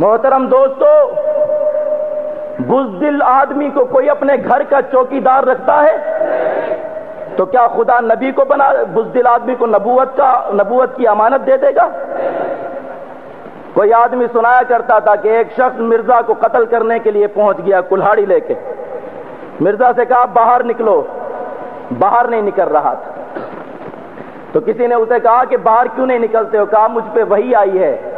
मोहतरम दोस्तों, बुजदिल आदमी को कोई अपने घर का चौकीदार रखता है? तो क्या खुदा नबी को बना, बुजदिल आदमी को नबूवत का, नबूवत की अमानत दे देगा? कोई आदमी सुनाया करता था कि एक शख्स मिर्ज़ा को कत्ल करने के लिए पहुँच गया कुल्हाड़ी लेके। मिर्ज़ा से कहा बाहर निकलो। बाहर नहीं निकल रहा था। तो किसी ने उसे कहा कि, बाहर क्यों नहीं निकलते हो? कहा, मुझ पे वही आई है।